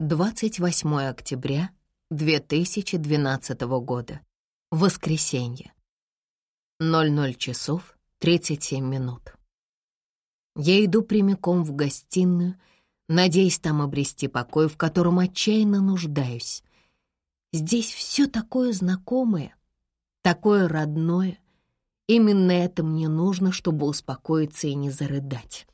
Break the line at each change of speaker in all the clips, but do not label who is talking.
28 октября 2012 года. Воскресенье. 00 часов 37 минут. Я иду прямиком в гостиную, надеясь там обрести покой, в котором отчаянно нуждаюсь. Здесь все такое знакомое, такое родное. Именно это мне нужно, чтобы успокоиться и не зарыдать.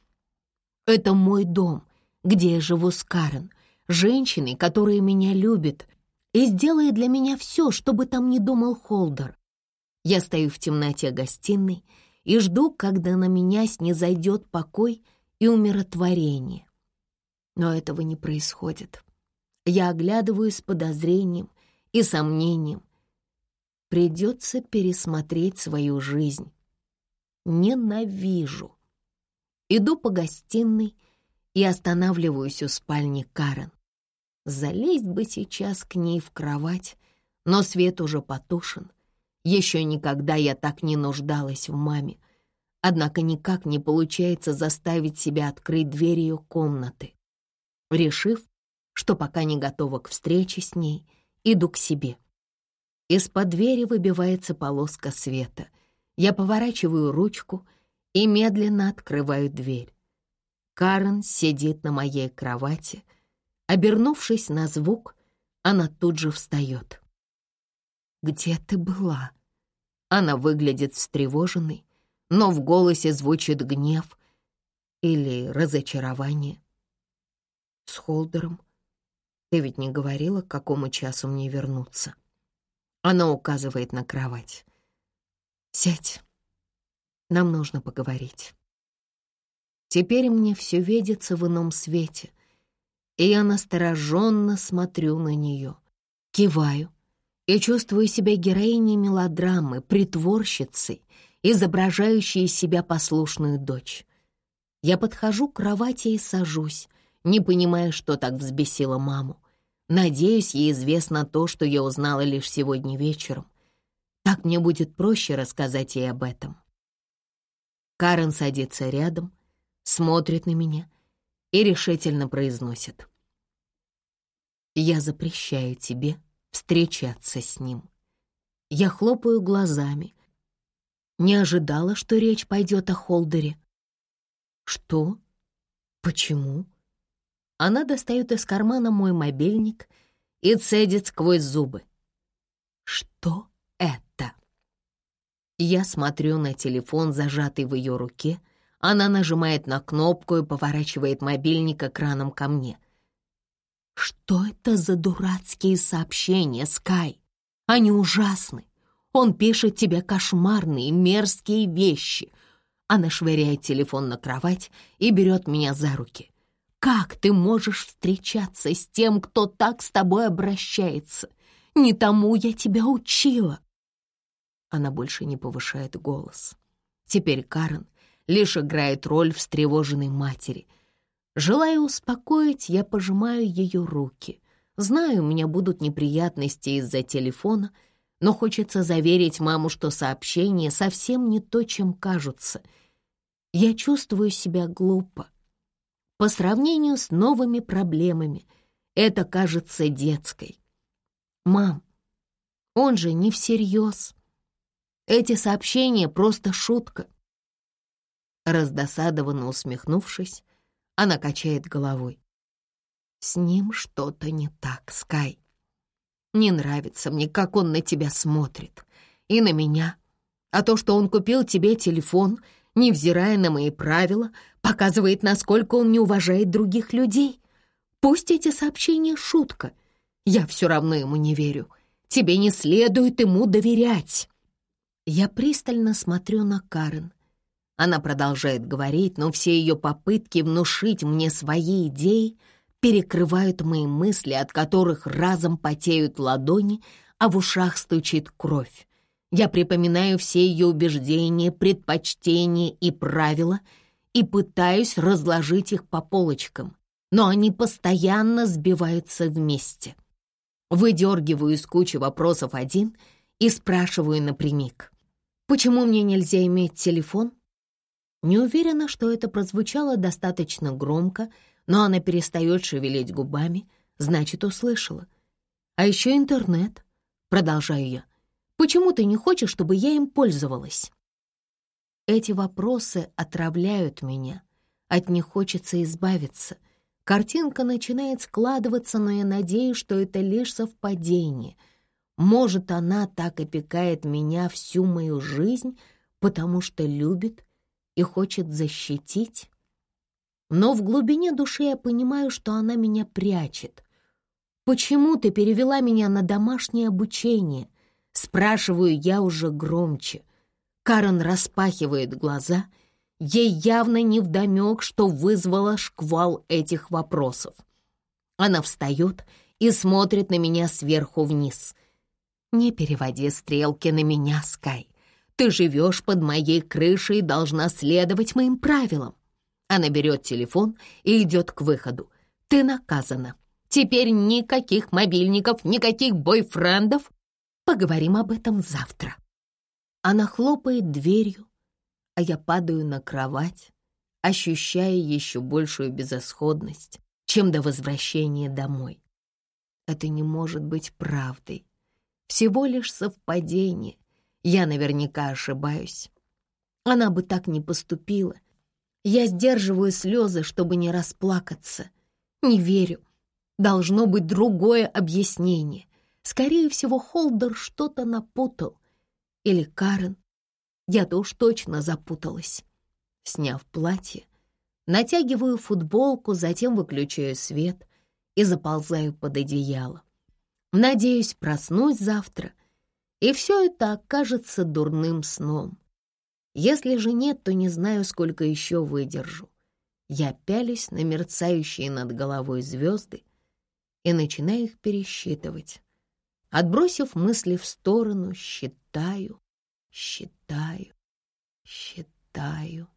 Это мой дом, где я живу с Карен, женщиной, которая меня любит и сделает для меня все, чтобы там не думал Холдер. Я стою в темноте гостиной и жду, когда на меня снизойдет покой и умиротворение. Но этого не происходит. Я оглядываюсь с подозрением и сомнением. Придется пересмотреть свою жизнь. Ненавижу. Иду по гостиной и останавливаюсь у спальни Карен. Залезть бы сейчас к ней в кровать, но свет уже потушен. Еще никогда я так не нуждалась в маме. Однако никак не получается заставить себя открыть дверь ее комнаты. Решив, что пока не готова к встрече с ней, иду к себе. Из-под двери выбивается полоска света. Я поворачиваю ручку и медленно открываю дверь. Карен сидит на моей кровати. Обернувшись на звук, она тут же встает. «Где ты была?» Она выглядит встревоженной, но в голосе звучит гнев или разочарование. «С Холдером? Ты ведь не говорила, к какому часу мне вернуться?» Она указывает на кровать. «Сядь, нам нужно поговорить». Теперь мне все видится в ином свете, и я настороженно смотрю на нее, киваю и чувствую себя героиней мелодрамы, притворщицей, изображающей из себя послушную дочь. Я подхожу к кровати и сажусь, не понимая, что так взбесило маму. Надеюсь, ей известно то, что я узнала лишь сегодня вечером. Так мне будет проще рассказать ей об этом. Карен садится рядом — смотрит на меня и решительно произносит. «Я запрещаю тебе встречаться с ним». Я хлопаю глазами. Не ожидала, что речь пойдет о Холдере. «Что? Почему?» Она достает из кармана мой мобильник и цедит сквозь зубы. «Что это?» Я смотрю на телефон, зажатый в ее руке, — она нажимает на кнопку и поворачивает мобильник экраном ко мне. «Что это за дурацкие сообщения, Скай? Они ужасны. Он пишет тебе кошмарные, мерзкие вещи». Она швыряет телефон на кровать и берет меня за руки. «Как ты можешь встречаться с тем, кто так с тобой обращается? Не тому я тебя учила». Она больше не повышает голос. Теперь Карен лишь играет роль встревоженной матери. Желая успокоить, я пожимаю ее руки. Знаю, у меня будут неприятности из-за телефона, но хочется заверить маму, что сообщения совсем не то, чем кажутся. Я чувствую себя глупо. По сравнению с новыми проблемами, это кажется детской. «Мам, он же не всерьез. Эти сообщения — просто шутка. Раздосадованно усмехнувшись, она качает головой. «С ним что-то не так, Скай. Не нравится мне, как он на тебя смотрит. И на меня. А то, что он купил тебе телефон, невзирая на мои правила, показывает, насколько он не уважает других людей. Пусть эти сообщения — шутка. Я все равно ему не верю. Тебе не следует ему доверять». Я пристально смотрю на Карен — она продолжает говорить, но все ее попытки внушить мне свои идеи перекрывают мои мысли, от которых разом потеют ладони, а в ушах стучит кровь. Я припоминаю все ее убеждения, предпочтения и правила и пытаюсь разложить их по полочкам, но они постоянно сбиваются вместе. Выдергиваю из кучи вопросов один и спрашиваю напрямик. Почему мне нельзя иметь телефон? Не уверена, что это прозвучало достаточно громко, но она перестает шевелить губами, Значит, услышала. А еще интернет, продолжаю я. Почему ты не хочешь, чтобы я им пользовалась? Эти вопросы отравляют меня. От них хочется избавиться. Картинка начинает складываться, но я надеюсь, что это лишь совпадение. Может, она так опекает меня всю мою жизнь, потому что любит и хочет защитить? Но в глубине души я понимаю, что она меня прячет. «Почему ты перевела меня на домашнее обучение?» Спрашиваю я уже громче. Карен распахивает глаза. Ей явно невдомек, что вызвало шквал этих вопросов. Она встает и смотрит на меня сверху вниз. «Не переводи стрелки на меня, Скай. Ты живешь под моей крышей и должна следовать моим правилам». Она берет телефон и идет к выходу. «Ты наказана. Теперь никаких мобильников, никаких бойфрендов. Поговорим об этом завтра». Она хлопает дверью, а я падаю на кровать, ощущая еще большую безысходность, чем до возвращения домой. Это не может быть правдой. Всего лишь совпадение. Я наверняка ошибаюсь. Она бы так не поступила. Я сдерживаю слезы, чтобы не расплакаться. Не верю. Должно быть другое объяснение. Скорее всего, Холдер что-то напутал. Или Карен. Я-то уж точно запуталась. Сняв платье, натягиваю футболку, затем выключаю свет и заползаю под одеяло. Надеюсь, проснусь завтра, и все это окажется дурным сном. Если же нет, то не знаю, сколько еще выдержу. Я пялюсь на мерцающие над головой звезды и начинаю их пересчитывать. Отбросив мысли в сторону, считаю, считаю, считаю.